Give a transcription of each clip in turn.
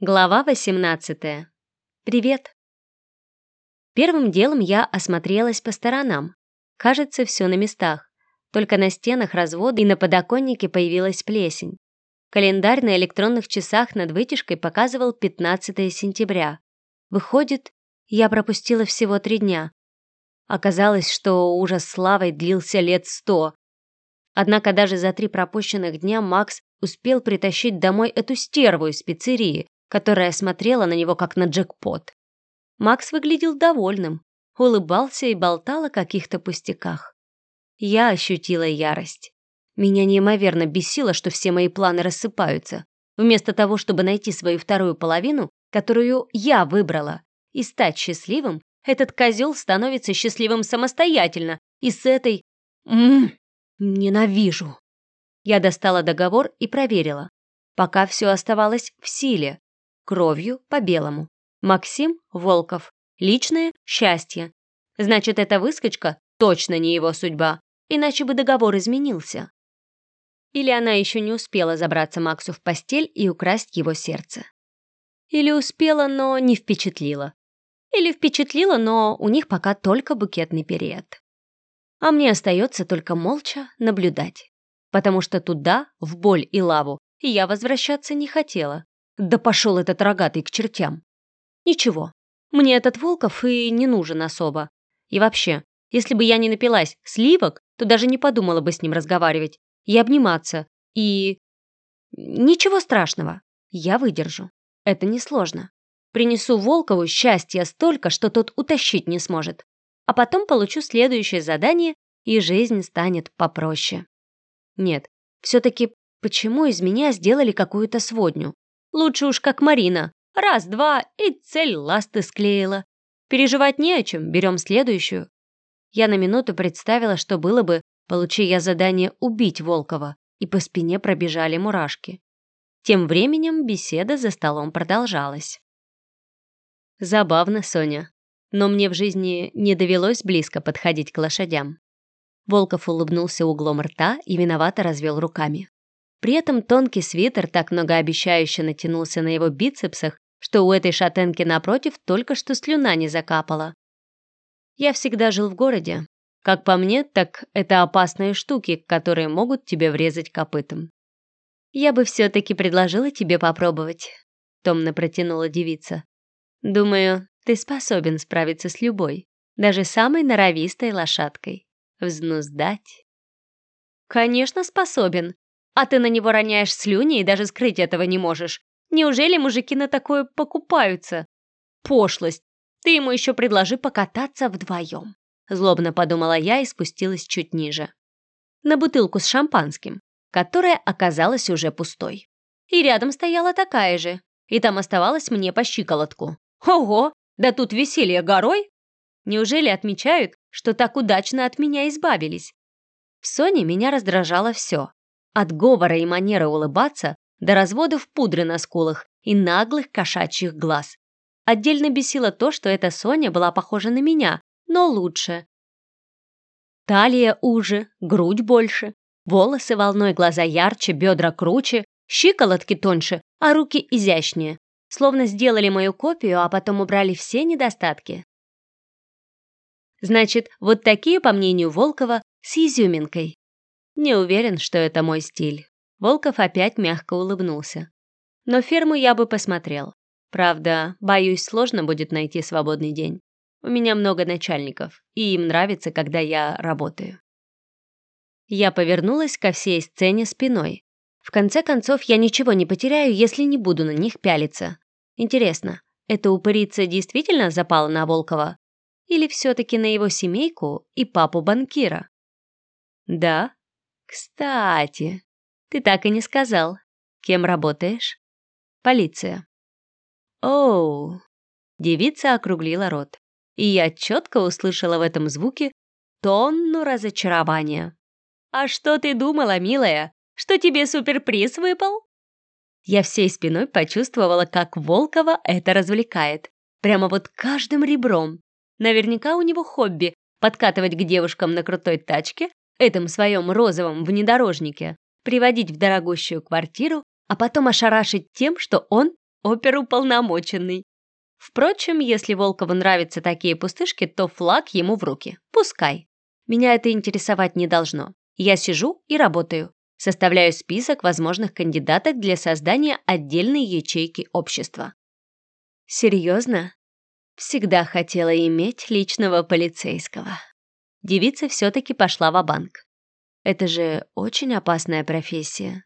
Глава 18. Привет. Первым делом я осмотрелась по сторонам. Кажется, все на местах. Только на стенах разводы и на подоконнике появилась плесень. Календарь на электронных часах над вытяжкой показывал 15 сентября. Выходит, я пропустила всего три дня. Оказалось, что ужас славой длился лет сто. Однако даже за три пропущенных дня Макс успел притащить домой эту стерву из пиццерии, которая смотрела на него как на джекпот. Макс выглядел довольным, улыбался и болтал о каких-то пустяках. Я ощутила ярость. Меня неимоверно бесило, что все мои планы рассыпаются. Вместо того, чтобы найти свою вторую половину, которую я выбрала, и стать счастливым, этот козел становится счастливым самостоятельно, и с этой... Ммм, ненавижу. Я достала договор и проверила. Пока все оставалось в силе, кровью по белому. Максим Волков. Личное счастье. Значит, эта выскочка точно не его судьба, иначе бы договор изменился. Или она еще не успела забраться Максу в постель и украсть его сердце. Или успела, но не впечатлила. Или впечатлила, но у них пока только букетный период. А мне остается только молча наблюдать. Потому что туда, в боль и лаву, я возвращаться не хотела. Да пошел этот рогатый к чертям. Ничего, мне этот Волков и не нужен особо. И вообще, если бы я не напилась сливок, то даже не подумала бы с ним разговаривать и обниматься. И... Ничего страшного, я выдержу. Это несложно. Принесу Волкову счастье столько, что тот утащить не сможет. А потом получу следующее задание, и жизнь станет попроще. Нет, все-таки почему из меня сделали какую-то сводню? Лучше уж как Марина. Раз-два, и цель ласты склеила. Переживать не о чем, берем следующую. Я на минуту представила, что было бы, получи я задание убить Волкова, и по спине пробежали мурашки. Тем временем беседа за столом продолжалась. Забавно, Соня, но мне в жизни не довелось близко подходить к лошадям. Волков улыбнулся углом рта и виновато развел руками. При этом тонкий свитер так многообещающе натянулся на его бицепсах, что у этой шатенки напротив только что слюна не закапала. Я всегда жил в городе. Как по мне, так это опасные штуки, которые могут тебе врезать копытом. Я бы все-таки предложила тебе попробовать, томно протянула девица. Думаю, ты способен справиться с любой, даже самой норовистой лошадкой. Взнуздать. Конечно, способен, а ты на него роняешь слюни и даже скрыть этого не можешь. Неужели мужики на такое покупаются? Пошлость. Ты ему еще предложи покататься вдвоем. Злобно подумала я и спустилась чуть ниже. На бутылку с шампанским, которая оказалась уже пустой. И рядом стояла такая же. И там оставалось мне по щиколотку. Ого, да тут веселье горой! Неужели отмечают, что так удачно от меня избавились? В Соне меня раздражало все. От говора и манеры улыбаться до разводов пудры на скулах и наглых кошачьих глаз. Отдельно бесило то, что эта Соня была похожа на меня, но лучше. Талия уже, грудь больше, волосы волной, глаза ярче, бедра круче, щиколотки тоньше, а руки изящнее. Словно сделали мою копию, а потом убрали все недостатки. Значит, вот такие, по мнению Волкова, с изюминкой. Не уверен, что это мой стиль. Волков опять мягко улыбнулся. Но ферму я бы посмотрел. Правда, боюсь, сложно будет найти свободный день. У меня много начальников, и им нравится, когда я работаю. Я повернулась ко всей сцене спиной. В конце концов, я ничего не потеряю, если не буду на них пялиться. Интересно, эта упырица действительно запала на Волкова? Или все-таки на его семейку и папу банкира? Да, «Кстати, ты так и не сказал. Кем работаешь?» «Полиция». «Оу!» Девица округлила рот, и я четко услышала в этом звуке тонну разочарования. «А что ты думала, милая? Что тебе суперприз выпал?» Я всей спиной почувствовала, как Волкова это развлекает. Прямо вот каждым ребром. Наверняка у него хобби подкатывать к девушкам на крутой тачке, этом своем розовом внедорожнике, приводить в дорогущую квартиру, а потом ошарашить тем, что он оперуполномоченный. Впрочем, если Волкову нравятся такие пустышки, то флаг ему в руки. Пускай. Меня это интересовать не должно. Я сижу и работаю. Составляю список возможных кандидаток для создания отдельной ячейки общества. Серьезно? Всегда хотела иметь личного полицейского. Девица все-таки пошла в банк Это же очень опасная профессия.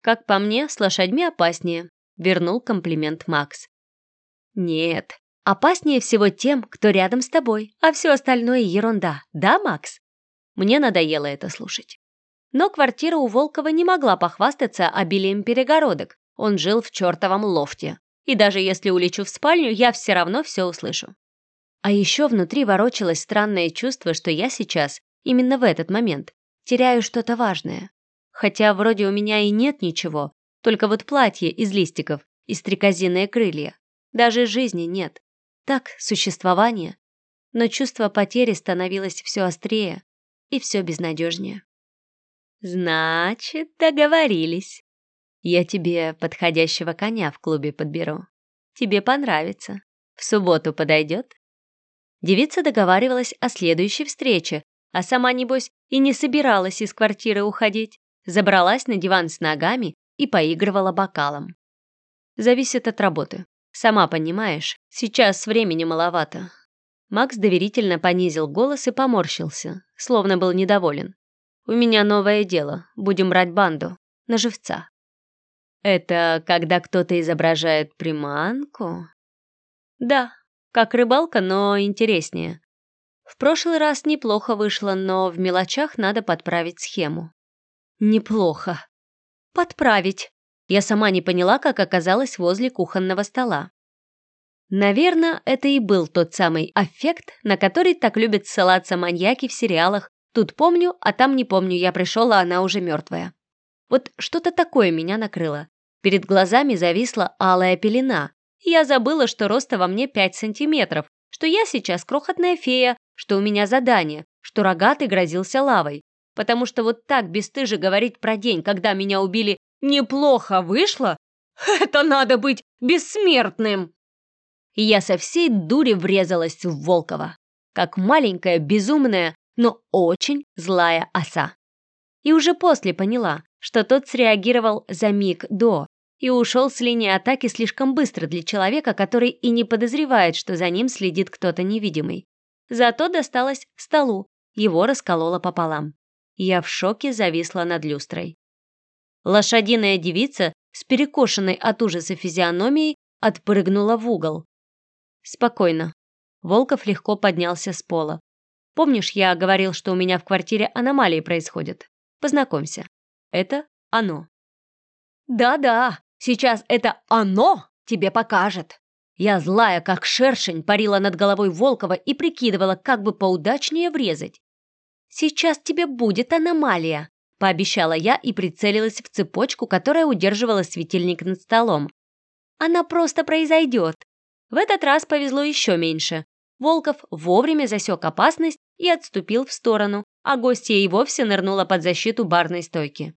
Как по мне, с лошадьми опаснее, вернул комплимент Макс. Нет, опаснее всего тем, кто рядом с тобой, а все остальное ерунда, да, Макс? Мне надоело это слушать. Но квартира у Волкова не могла похвастаться обилием перегородок. Он жил в чертовом лофте. И даже если улечу в спальню, я все равно все услышу. А еще внутри ворочалось странное чувство, что я сейчас, именно в этот момент, теряю что-то важное. Хотя вроде у меня и нет ничего, только вот платье из листиков и стрекозиные крылья. Даже жизни нет. Так, существование. Но чувство потери становилось все острее и все безнадежнее. «Значит, договорились. Я тебе подходящего коня в клубе подберу. Тебе понравится. В субботу подойдет?» Девица договаривалась о следующей встрече, а сама, небось, и не собиралась из квартиры уходить. Забралась на диван с ногами и поигрывала бокалом. Зависит от работы. Сама понимаешь, сейчас времени маловато. Макс доверительно понизил голос и поморщился, словно был недоволен. У меня новое дело. Будем брать банду. На живца. Это когда кто-то изображает приманку? Да, как рыбалка, но интереснее. В прошлый раз неплохо вышло, но в мелочах надо подправить схему. Неплохо. Подправить. Я сама не поняла, как оказалась возле кухонного стола. Наверное, это и был тот самый аффект, на который так любят ссылаться маньяки в сериалах Тут помню, а там не помню, я пришел, а она уже мертвая. Вот что-то такое меня накрыло. Перед глазами зависла алая пелена. Я забыла, что роста во мне 5 сантиметров, что я сейчас крохотная фея, что у меня задание, что рогатый грозился лавой. Потому что вот так бесстыже говорить про день, когда меня убили, неплохо вышло, это надо быть бессмертным. И я со всей дури врезалась в Волкова. Как маленькая, безумная, но очень злая оса. И уже после поняла, что тот среагировал за миг до и ушел с линии атаки слишком быстро для человека, который и не подозревает, что за ним следит кто-то невидимый. Зато досталось столу, его раскололо пополам. Я в шоке зависла над люстрой. Лошадиная девица с перекошенной от ужаса физиономией отпрыгнула в угол. Спокойно. Волков легко поднялся с пола. Помнишь, я говорил, что у меня в квартире аномалии происходят? Познакомься. Это оно. Да-да, сейчас это оно тебе покажет. Я злая, как шершень, парила над головой Волкова и прикидывала, как бы поудачнее врезать. «Сейчас тебе будет аномалия», — пообещала я и прицелилась в цепочку, которая удерживала светильник над столом. «Она просто произойдет». В этот раз повезло еще меньше. Волков вовремя засек опасность и отступил в сторону, а гостья и вовсе нырнула под защиту барной стойки.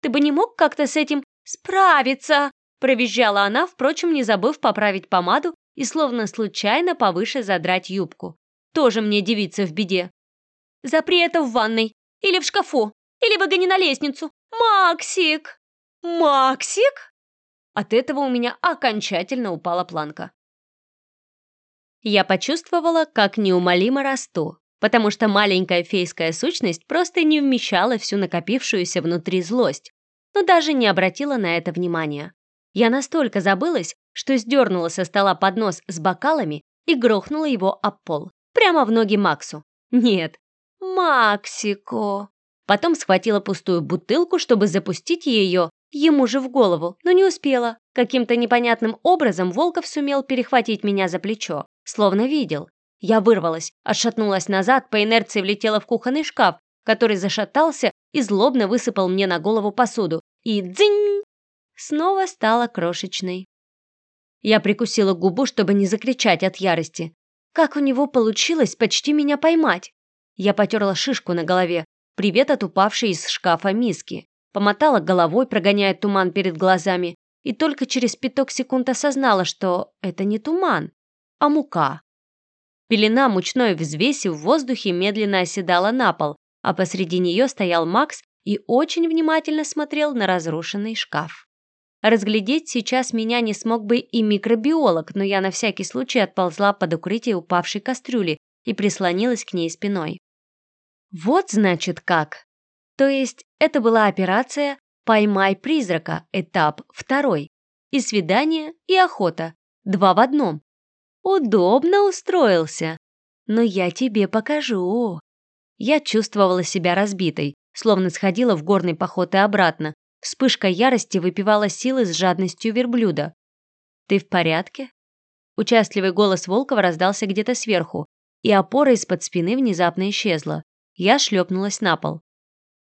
«Ты бы не мог как-то с этим справиться?» провизжала она, впрочем, не забыв поправить помаду и словно случайно повыше задрать юбку. Тоже мне девица в беде. «Запри это в ванной, или в шкафу, или выгони на лестницу. Максик!» «Максик?» От этого у меня окончательно упала планка. Я почувствовала, как неумолимо расту, потому что маленькая фейская сущность просто не вмещала всю накопившуюся внутри злость, но даже не обратила на это внимания. Я настолько забылась, что сдернула со стола поднос с бокалами и грохнула его об пол, прямо в ноги Максу. Нет, Максико. Потом схватила пустую бутылку, чтобы запустить ее ему же в голову, но не успела. Каким-то непонятным образом Волков сумел перехватить меня за плечо, словно видел, я вырвалась, отшатнулась назад, по инерции влетела в кухонный шкаф, который зашатался и злобно высыпал мне на голову посуду. И дзынь! Снова стала крошечной. Я прикусила губу, чтобы не закричать от ярости. Как у него получилось почти меня поймать? Я потерла шишку на голове, привет от упавшей из шкафа миски. Помотала головой, прогоняя туман перед глазами, и только через пяток секунд осознала, что это не туман, а мука. Пелена мучной взвеси в воздухе медленно оседала на пол, а посреди нее стоял Макс и очень внимательно смотрел на разрушенный шкаф. Разглядеть сейчас меня не смог бы и микробиолог, но я на всякий случай отползла под укрытие упавшей кастрюли и прислонилась к ней спиной. Вот значит как. То есть это была операция «Поймай призрака», этап второй. И свидание, и охота. Два в одном. Удобно устроился. Но я тебе покажу. Я чувствовала себя разбитой, словно сходила в горный поход и обратно. Вспышка ярости выпивала силы с жадностью верблюда. «Ты в порядке?» Участливый голос Волкова раздался где-то сверху, и опора из-под спины внезапно исчезла. Я шлепнулась на пол.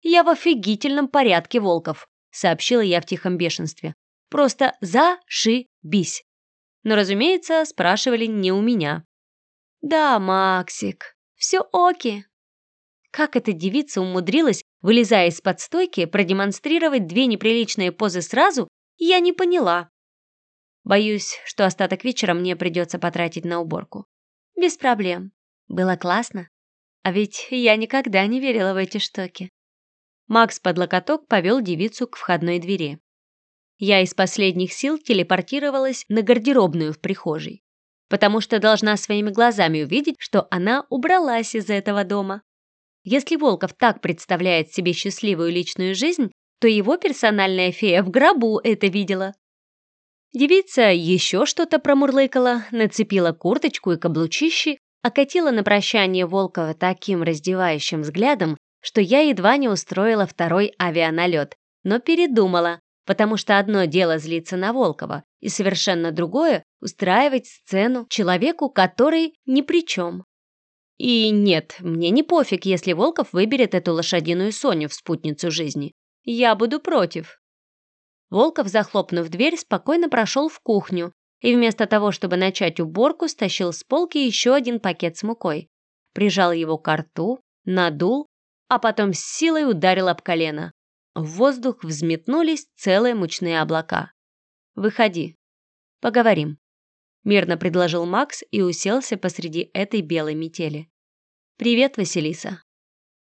«Я в офигительном порядке, Волков», — сообщила я в тихом бешенстве. «Просто зашибись». Но, разумеется, спрашивали не у меня. «Да, Максик, все оки», как эта девица умудрилась, вылезая из-под стойки, продемонстрировать две неприличные позы сразу, я не поняла. Боюсь, что остаток вечера мне придется потратить на уборку. Без проблем. Было классно. А ведь я никогда не верила в эти штуки. Макс под локоток повел девицу к входной двери. Я из последних сил телепортировалась на гардеробную в прихожей, потому что должна своими глазами увидеть, что она убралась из этого дома. Если Волков так представляет себе счастливую личную жизнь, то его персональная фея в гробу это видела. Девица еще что-то промурлыкала, нацепила курточку и каблучищи, окатила на прощание Волкова таким раздевающим взглядом, что я едва не устроила второй авианалет, но передумала, потому что одно дело злиться на Волкова, и совершенно другое – устраивать сцену человеку, который ни при чем. И нет, мне не пофиг, если Волков выберет эту лошадиную Соню в спутницу жизни. Я буду против. Волков, захлопнув дверь, спокойно прошел в кухню и вместо того, чтобы начать уборку, стащил с полки еще один пакет с мукой. Прижал его к рту, надул, а потом с силой ударил об колено. В воздух взметнулись целые мучные облака. «Выходи. Поговорим», — мирно предложил Макс и уселся посреди этой белой метели. «Привет, Василиса».